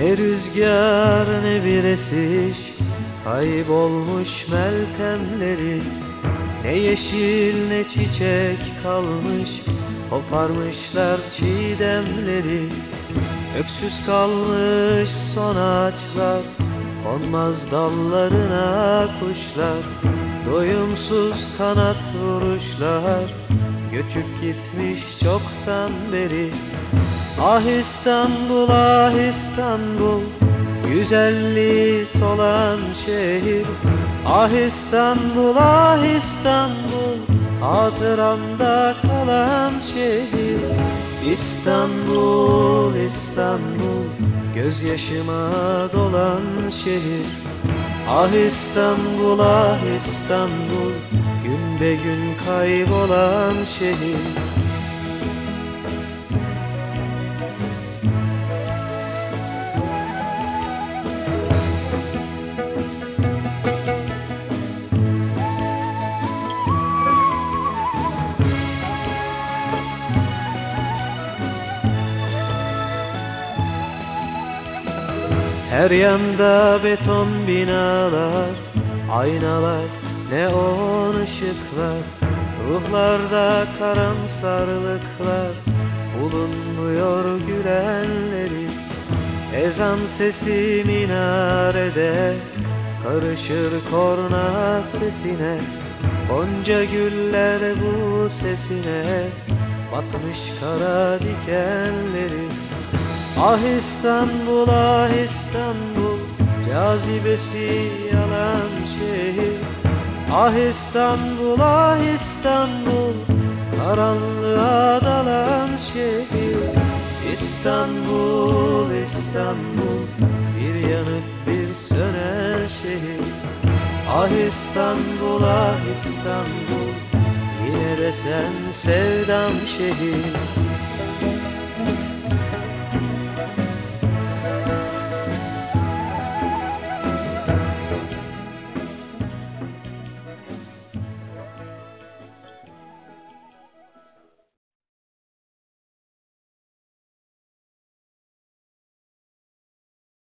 Ne rüzgar ne bir esiş Kaybolmuş meltemleri. Ne yeşil ne çiçek kalmış Koparmışlar çiğdemleri. Öksüz kalmış son ağaçlar Konmaz dallarına kuşlar. Doyumsuz kanat vuruşlar Göçüp gitmiş çoktan beri. Ah İstanbul ah İstanbul Güzelliği solan şehir. Ah İstanbul ah İstanbul Hatıramda kalan şehir. İstanbul İstanbul Gözyaşıma dolan şehir. Ah İstanbul ah İstanbul Gün be gün kaybolan şehir. Her yanda beton binalar, aynalar, neon ışıklar Ruhlarda karamsarlıklar, bulunmuyor gülenleri. Ezan sesi minarede, karışır korna sesine. Gonca güller bu sesine, batmış kara dikenleri. Ah İstanbul ah İstanbul Cazibesi yalan şehir Ah İstanbul ah İstanbul Karanlığa dalan şehir. İstanbul İstanbul Bir yanıp bir sönen şehir. Ah İstanbul ah İstanbul Yine de sen sevdam şehir